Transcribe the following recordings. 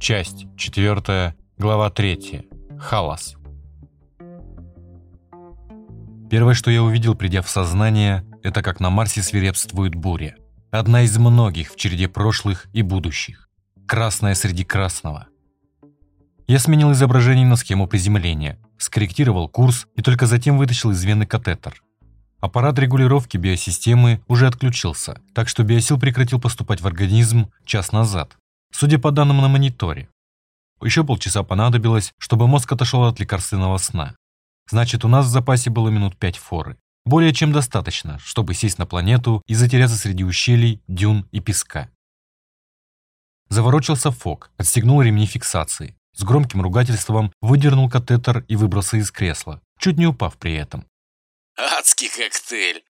Часть 4, глава 3. Халас. Первое, что я увидел, придя в сознание, это как на Марсе свирепствует буря. Одна из многих в череде прошлых и будущих. Красная среди красного. Я сменил изображение на схему приземления, скорректировал курс и только затем вытащил из вены катетер. Аппарат регулировки биосистемы уже отключился, так что биосил прекратил поступать в организм час назад, судя по данным на мониторе. Еще полчаса понадобилось, чтобы мозг отошел от лекарственного сна. Значит, у нас в запасе было минут пять форы. Более чем достаточно, чтобы сесть на планету и затеряться среди ущелий, дюн и песка. Заворочился Фок, отстегнул ремни фиксации. С громким ругательством выдернул катетер и выбрался из кресла, чуть не упав при этом. «Адский коктейль!»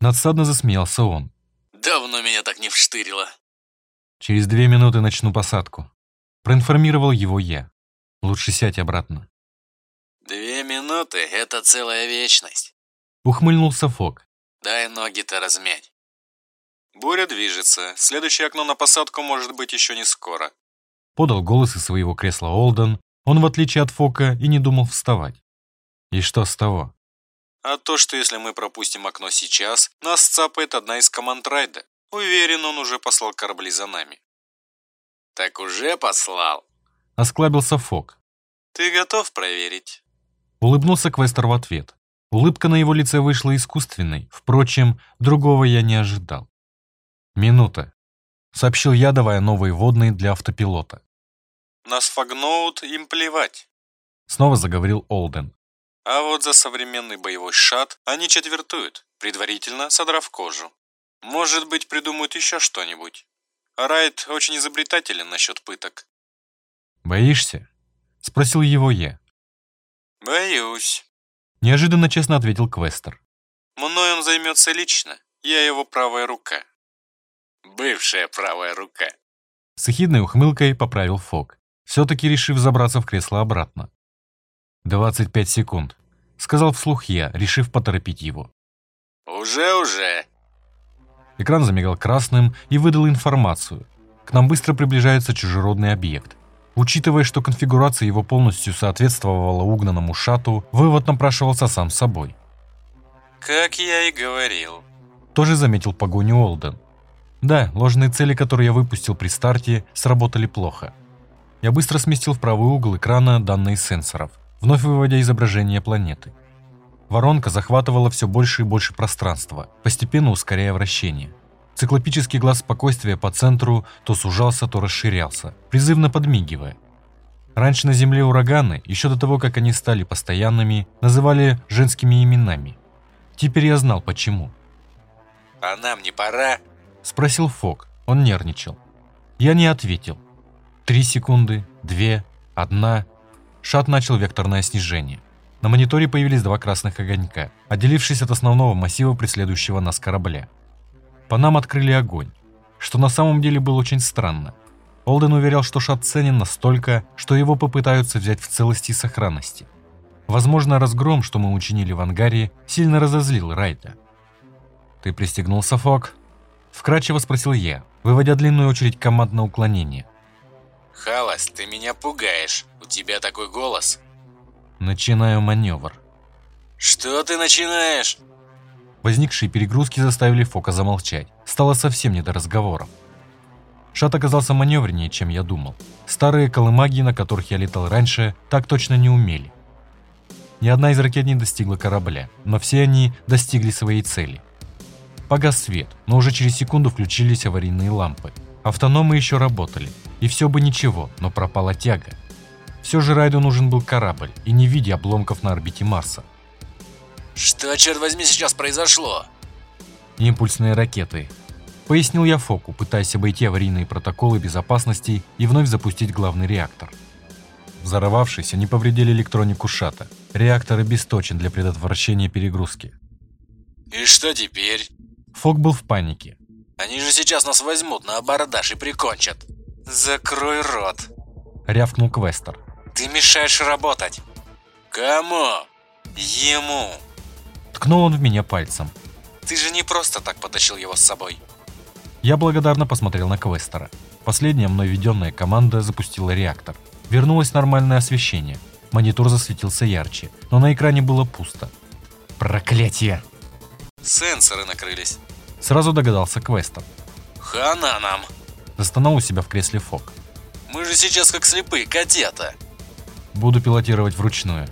Надсадно засмеялся он. «Давно меня так не вштырило!» «Через две минуты начну посадку», — проинформировал его я. «Лучше сядь обратно». «Две минуты — это целая вечность. Ухмыльнулся Фок. Дай ноги-то размять. Буря движется. Следующее окно на посадку может быть еще не скоро. Подал голос из своего кресла Олден. Он, в отличие от Фока, и не думал вставать. И что с того? А то, что если мы пропустим окно сейчас, нас цапает одна из команд Райда. Уверен, он уже послал корабли за нами. Так уже послал? Осклабился Фок. Ты готов проверить? Улыбнулся Квестер в ответ. Улыбка на его лице вышла искусственной, впрочем, другого я не ожидал. «Минута», — сообщил я, давая новые водные для автопилота. «На сфагноут им плевать», — снова заговорил Олден. «А вот за современный боевой шат они четвертуют, предварительно содрав кожу. Может быть, придумают еще что-нибудь. Райт очень изобретателен насчет пыток». «Боишься?» — спросил его я. «Боюсь». Неожиданно честно ответил Квестер. «Мной он займется лично. Я его правая рука». «Бывшая правая рука». С эхидной ухмылкой поправил Фок, все-таки решив забраться в кресло обратно. «Двадцать пять секунд», — сказал вслух я, решив поторопить его. «Уже-уже». Экран замигал красным и выдал информацию. К нам быстро приближается чужеродный объект. Учитывая, что конфигурация его полностью соответствовала угнанному шату, вывод напрашивался сам собой. «Как я и говорил», – тоже заметил погоню Олден. Да, ложные цели, которые я выпустил при старте, сработали плохо. Я быстро сместил в правый угол экрана данные сенсоров, вновь выводя изображение планеты. Воронка захватывала все больше и больше пространства, постепенно ускоряя вращение. Циклопический глаз спокойствия по центру то сужался, то расширялся, призывно подмигивая. Раньше на Земле ураганы, еще до того, как они стали постоянными, называли женскими именами. Теперь я знал, почему. «А нам не пора?» – спросил Фок. Он нервничал. Я не ответил. Три секунды, две, одна. Шат начал векторное снижение. На мониторе появились два красных огонька, отделившись от основного массива преследующего нас корабля. По нам открыли огонь, что на самом деле было очень странно. Олден уверял, что шат ценен настолько, что его попытаются взять в целости и сохранности. Возможно, разгром, что мы учинили в ангаре, сильно разозлил Райта. «Ты пристегнулся, Фок?» Вкратчиво спросил я, выводя длинную очередь команд на уклонение. «Халас, ты меня пугаешь. У тебя такой голос». Начинаю маневр. «Что ты начинаешь?» Возникшие перегрузки заставили Фока замолчать. Стало совсем не до разговоров. Шат оказался маневреннее, чем я думал. Старые колымаги, на которых я летал раньше, так точно не умели. Ни одна из ракет не достигла корабля, но все они достигли своей цели. Погас свет, но уже через секунду включились аварийные лампы. Автономы еще работали, и все бы ничего, но пропала тяга. Все же Райду нужен был корабль, и не в виде обломков на орбите Марса. «Что, черт возьми, сейчас произошло?» «Импульсные ракеты», — пояснил я Фоку, пытаясь обойти аварийные протоколы безопасности и вновь запустить главный реактор. Взорвавшись, они повредили электронику шата. Реактор обесточен для предотвращения перегрузки. «И что теперь?» Фок был в панике. «Они же сейчас нас возьмут на абордаж и прикончат!» «Закрой рот!» — рявкнул Квестер. «Ты мешаешь работать!» «Кому?» «Ему!» Ткнул он в меня пальцем. Ты же не просто так потащил его с собой. Я благодарно посмотрел на Квестера. Последняя мной введенная команда запустила реактор. Вернулось нормальное освещение. Монитор засветился ярче, но на экране было пусто. Проклятие! Сенсоры накрылись. Сразу догадался Квестер. Хана нам. Застонал у себя в кресле Фок. Мы же сейчас как слепые котята. Буду пилотировать вручную.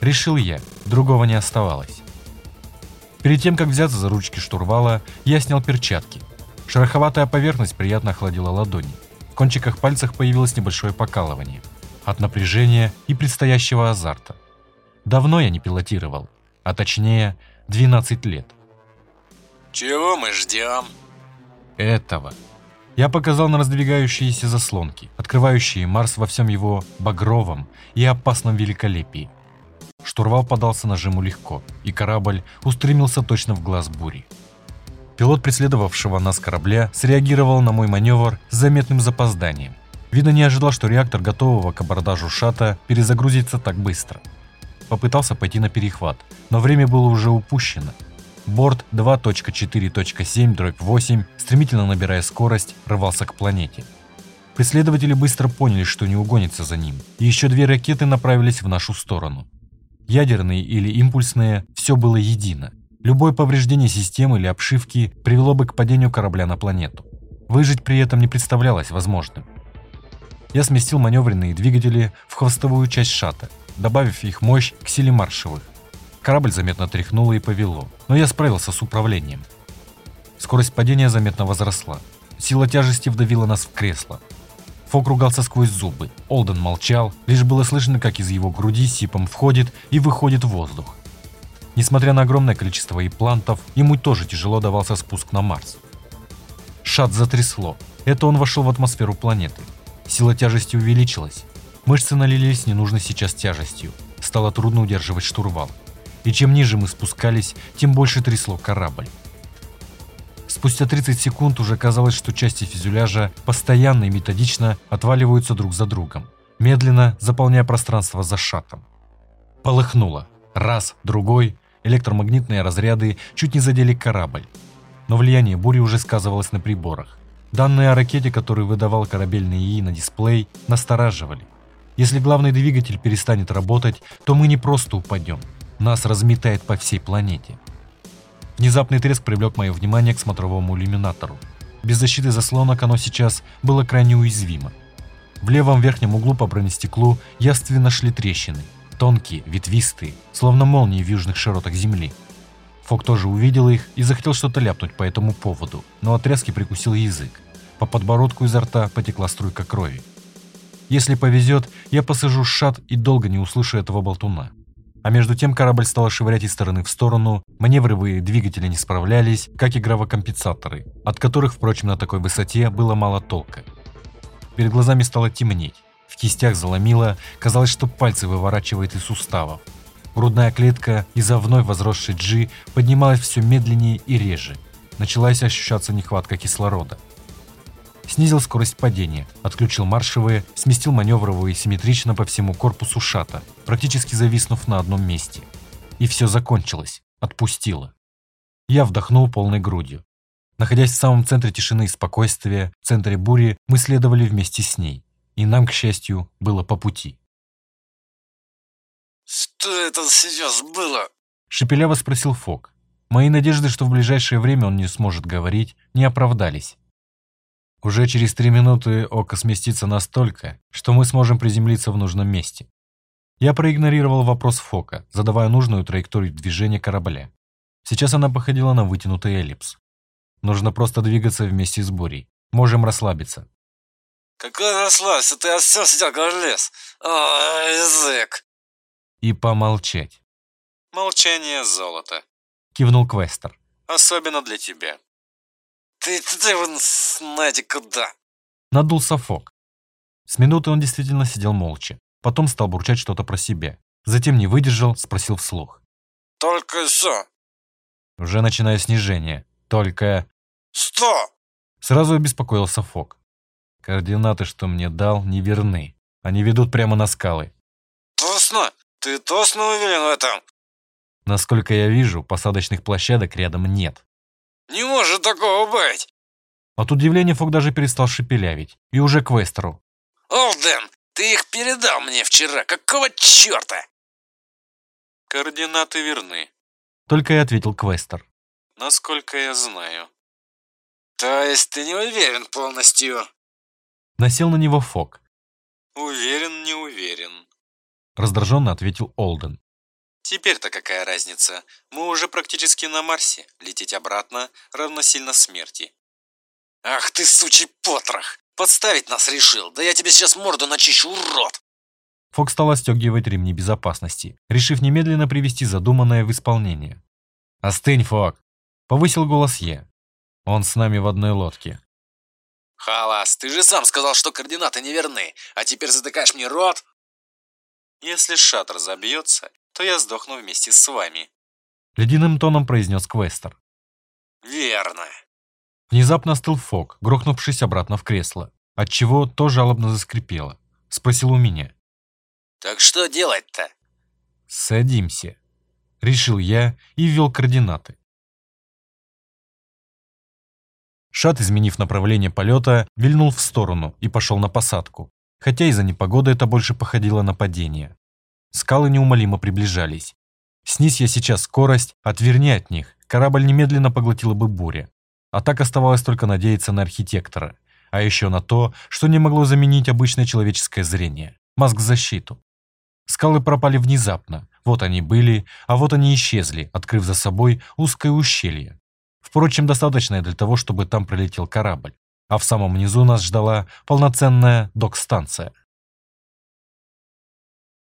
Решил я, другого не оставалось. Перед тем, как взяться за ручки штурвала, я снял перчатки. Шероховатая поверхность приятно охладила ладони. В кончиках пальцев появилось небольшое покалывание. От напряжения и предстоящего азарта. Давно я не пилотировал, а точнее 12 лет. Чего мы ждем? Этого. Я показал на раздвигающиеся заслонки, открывающие Марс во всем его багровом и опасном великолепии. Штурвал подался нажиму легко, и корабль устремился точно в глаз бури. Пилот преследовавшего нас корабля среагировал на мой маневр с заметным запозданием. Видно, не ожидал, что реактор готового к абордажу шата перезагрузится так быстро. Попытался пойти на перехват, но время было уже упущено. Борт 2.4.7-8, стремительно набирая скорость, рвался к планете. Преследователи быстро поняли, что не угонится за ним, и еще две ракеты направились в нашу сторону. Ядерные или импульсные, все было едино. Любое повреждение системы или обшивки привело бы к падению корабля на планету. Выжить при этом не представлялось возможным. Я сместил маневренные двигатели в хвостовую часть шата, добавив их мощь к силе маршевых. Корабль заметно тряхнуло и повело, но я справился с управлением. Скорость падения заметно возросла. Сила тяжести вдавила нас в кресло. Фок ругался сквозь зубы. Олден молчал, лишь было слышно, как из его груди сипом входит и выходит воздух. Несмотря на огромное количество имплантов, ему тоже тяжело давался спуск на Марс. Шат затрясло. Это он вошел в атмосферу планеты. Сила тяжести увеличилась. Мышцы налились ненужной сейчас тяжестью. Стало трудно удерживать штурвал и чем ниже мы спускались, тем больше трясло корабль. Спустя 30 секунд уже казалось, что части фюзеляжа постоянно и методично отваливаются друг за другом, медленно заполняя пространство за шатом. Полыхнуло. Раз, другой, электромагнитные разряды чуть не задели корабль. Но влияние бури уже сказывалось на приборах. Данные о ракете, который выдавал корабельный ИИ на дисплей, настораживали. Если главный двигатель перестанет работать, то мы не просто упадем – нас разметает по всей планете. Внезапный треск привлек мое внимание к смотровому иллюминатору. Без защиты заслонок оно сейчас было крайне уязвимо. В левом верхнем углу по бронестеклу явственно шли трещины. Тонкие, ветвистые, словно молнии в южных широтах Земли. Фок тоже увидел их и захотел что-то ляпнуть по этому поводу, но от тряски прикусил язык. По подбородку изо рта потекла струйка крови. Если повезет, я посажу шат и долго не услышу этого болтуна. А между тем корабль стал швырять из стороны в сторону, маневровые двигатели не справлялись, как и гравокомпенсаторы, от которых, впрочем, на такой высоте было мало толка. Перед глазами стало темнеть, в кистях заломило, казалось, что пальцы выворачивает из суставов. Грудная клетка из-за вновь возросшей G поднималась все медленнее и реже. Началась ощущаться нехватка кислорода снизил скорость падения, отключил маршевые, сместил маневровые симметрично по всему корпусу шата, практически зависнув на одном месте. И все закончилось, отпустило. Я вдохнул полной грудью. Находясь в самом центре тишины и спокойствия, в центре бури, мы следовали вместе с ней. И нам, к счастью, было по пути. «Что это сейчас было?» Шепеляво спросил Фок. Мои надежды, что в ближайшее время он не сможет говорить, не оправдались. Уже через три минуты око сместится настолько, что мы сможем приземлиться в нужном месте. Я проигнорировал вопрос Фока, задавая нужную траекторию движения корабля. Сейчас она походила на вытянутый эллипс. Нужно просто двигаться вместе с бурей. Можем расслабиться. Какой расслабься, ты все сидел лес. О, язык. И помолчать. Молчание золото. Кивнул Квестер. Особенно для тебя. Ты, ты, ты вон знаете куда. Надулся Фок. С минуты он действительно сидел молча. Потом стал бурчать что-то про себя. Затем не выдержал, спросил вслух. Только что. Уже начиная снижение. Только... Что? Сразу обеспокоился Фок. Координаты, что мне дал, не верны. Они ведут прямо на скалы. Тосно? Ты тосно уверен в этом? Насколько я вижу, посадочных площадок рядом нет. Не может такого быть! От удивления Фок даже перестал шепелявить. И уже к Вестеру. Олден, ты их передал мне вчера. Какого черта? Координаты верны. Только и ответил Квестер. Насколько я знаю. То есть ты не уверен полностью? Насел на него Фок. Уверен, не уверен. Раздраженно ответил Олден. Теперь-то какая разница? Мы уже практически на Марсе. Лететь обратно равносильно смерти. Ах ты, сучий потрох! Подставить нас решил! Да я тебе сейчас морду начищу, урод! Фок стал отстегивать ремни безопасности, решив немедленно привести задуманное в исполнение. «Остынь, Фок!» — повысил голос я. «Он с нами в одной лодке». «Халас, ты же сам сказал, что координаты неверны, а теперь затыкаешь мне рот?» «Если шаттер забьется, то я сдохну вместе с вами», — ледяным тоном произнес Квестер. «Верно». Внезапно стыл Фок, грохнувшись обратно в кресло, отчего то жалобно заскрипело. Спросил у меня. «Так что делать-то?» «Садимся», — решил я и ввел координаты. Шат, изменив направление полета, вильнул в сторону и пошел на посадку, хотя из-за непогоды это больше походило на падение. Скалы неумолимо приближались. Снись я сейчас скорость, отверни от них, корабль немедленно поглотила бы буря. А так оставалось только надеяться на архитектора, а еще на то, что не могло заменить обычное человеческое зрение – мозг-защиту. Скалы пропали внезапно, вот они были, а вот они исчезли, открыв за собой узкое ущелье. Впрочем, достаточное для того, чтобы там пролетел корабль, а в самом низу нас ждала полноценная док-станция.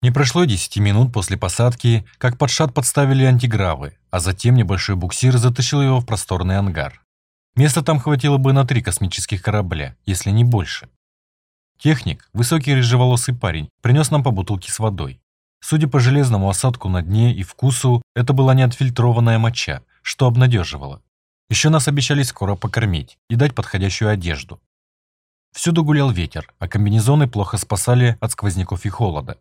Не прошло и 10 минут после посадки, как под шат подставили антигравы, а затем небольшой буксир затащил его в просторный ангар. Места там хватило бы на три космических корабля, если не больше. Техник, высокий рыжеволосый парень, принес нам по бутылке с водой. Судя по железному осадку на дне и вкусу, это была неотфильтрованная моча, что обнадеживало. Еще нас обещали скоро покормить и дать подходящую одежду. Всюду гулял ветер, а комбинезоны плохо спасали от сквозняков и холода.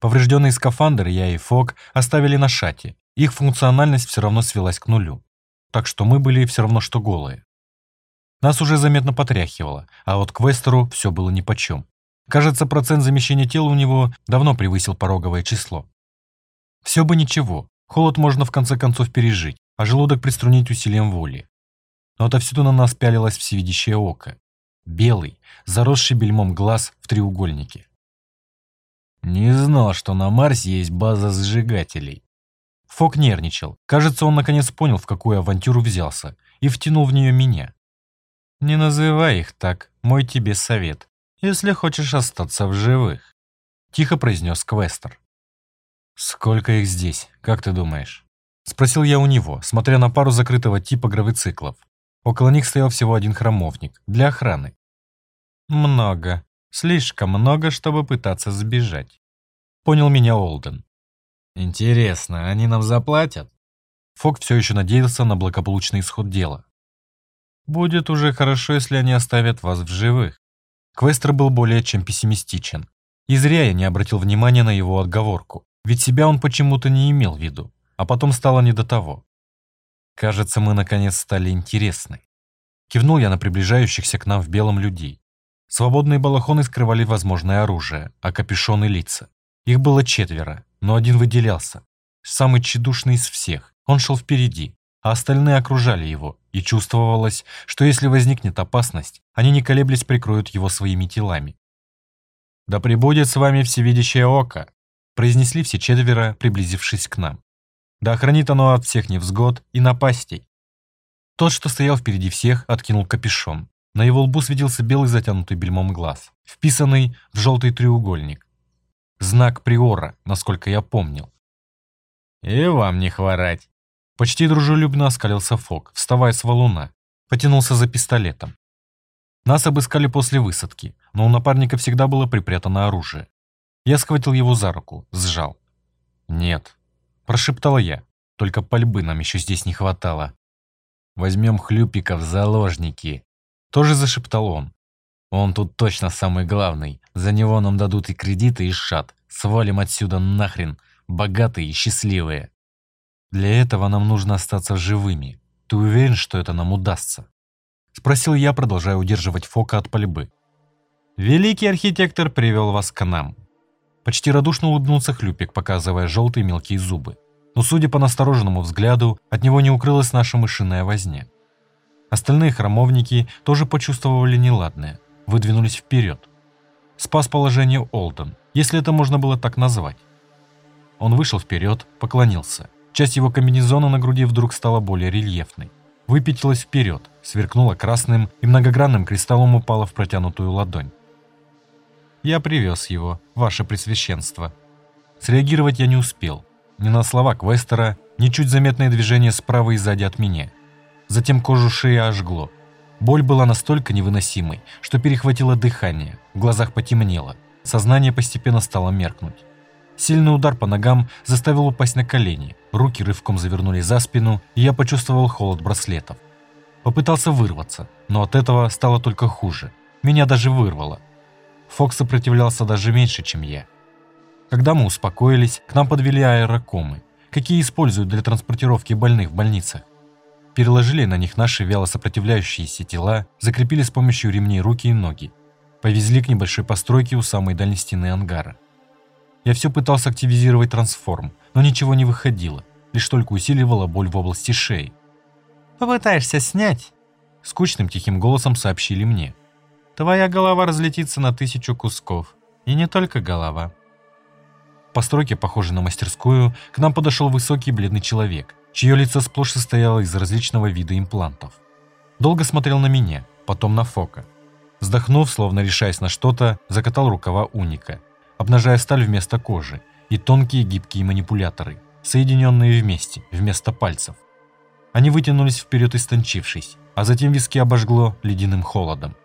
Поврежденные скафандры я и Фок оставили на шате, их функциональность все равно свелась к нулю. Так что мы были все равно что голые. Нас уже заметно потряхивало, а вот Квестеру все было нипочем. Кажется, процент замещения тела у него давно превысил пороговое число. Все бы ничего, холод можно в конце концов пережить, а желудок приструнить усилием воли. Но отовсюду на нас пялилось всевидящее око. Белый, заросший бельмом глаз в треугольнике. Не знал, что на Марсе есть база сжигателей. Фок нервничал. Кажется, он наконец понял, в какую авантюру взялся, и втянул в нее меня. Не называй их так, мой тебе совет, если хочешь остаться в живых. Тихо произнес Квестер. Сколько их здесь, как ты думаешь? Спросил я у него, смотря на пару закрытого типа гравициклов. Около них стоял всего один храмовник, для охраны. Много. Слишком много, чтобы пытаться сбежать. Понял меня Олден. Интересно, они нам заплатят? Фок все еще надеялся на благополучный исход дела. Будет уже хорошо, если они оставят вас в живых. Квестер был более чем пессимистичен. И зря я не обратил внимания на его отговорку, ведь себя он почему-то не имел в виду, а потом стало не до того. Кажется, мы наконец стали интересны. Кивнул я на приближающихся к нам в белом людей. Свободные балахоны скрывали возможное оружие, а капюшоны — лица. Их было четверо, но один выделялся. Самый тщедушный из всех. Он шел впереди, а остальные окружали его, и чувствовалось, что если возникнет опасность, они не колеблясь прикроют его своими телами. «Да пребудет с вами всевидящее око», произнесли все четверо, приблизившись к нам. «Да охранит оно от всех невзгод и напастей». Тот, что стоял впереди всех, откинул капюшон. На его лбу светился белый затянутый бельмом глаз, вписанный в желтый треугольник. Знак приора, насколько я помнил. «И вам не хворать!» Почти дружелюбно оскалился Фок, вставая с валуна. Потянулся за пистолетом. Нас обыскали после высадки, но у напарника всегда было припрятано оружие. Я схватил его за руку, сжал. «Нет», – прошептал я, – «только пальбы нам еще здесь не хватало». «Возьмем хлюпика в заложники», тоже зашептал он. Он тут точно самый главный. За него нам дадут и кредиты, и шат. Свалим отсюда нахрен. Богатые и счастливые. Для этого нам нужно остаться живыми. Ты уверен, что это нам удастся?» Спросил я, продолжая удерживать Фока от пальбы. «Великий архитектор привел вас к нам». Почти радушно улыбнулся Хлюпик, показывая желтые мелкие зубы. Но, судя по настороженному взгляду, от него не укрылась наша мышиная возня. Остальные храмовники тоже почувствовали неладное, выдвинулись вперед. Спас положение Олден, если это можно было так назвать. Он вышел вперед, поклонился. Часть его комбинезона на груди вдруг стала более рельефной. Выпятилась вперед, сверкнула красным и многогранным кристаллом упала в протянутую ладонь. «Я привез его, ваше пресвященство». Среагировать я не успел. Ни на слова Квестера, ни чуть заметное движение справа и сзади от меня. Затем кожу шеи ожгло. Боль была настолько невыносимой, что перехватило дыхание, в глазах потемнело, сознание постепенно стало меркнуть. Сильный удар по ногам заставил упасть на колени, руки рывком завернули за спину, и я почувствовал холод браслетов. Попытался вырваться, но от этого стало только хуже. Меня даже вырвало. Фокс сопротивлялся даже меньше, чем я. Когда мы успокоились, к нам подвели аэрокомы, какие используют для транспортировки больных в больницах. Переложили на них наши вяло сопротивляющиеся тела, закрепили с помощью ремней руки и ноги. Повезли к небольшой постройке у самой дальней стены ангара. Я все пытался активизировать трансформ, но ничего не выходило, лишь только усиливала боль в области шеи. «Попытаешься снять?» Скучным тихим голосом сообщили мне. «Твоя голова разлетится на тысячу кусков. И не только голова». В постройке, похожей на мастерскую, к нам подошел высокий бледный человек, чье лицо сплошь состояло из различного вида имплантов. Долго смотрел на меня, потом на Фока. Вздохнув, словно решаясь на что-то, закатал рукава уника обнажая сталь вместо кожи, и тонкие гибкие манипуляторы, соединенные вместе, вместо пальцев. Они вытянулись вперед истончившись, а затем виски обожгло ледяным холодом.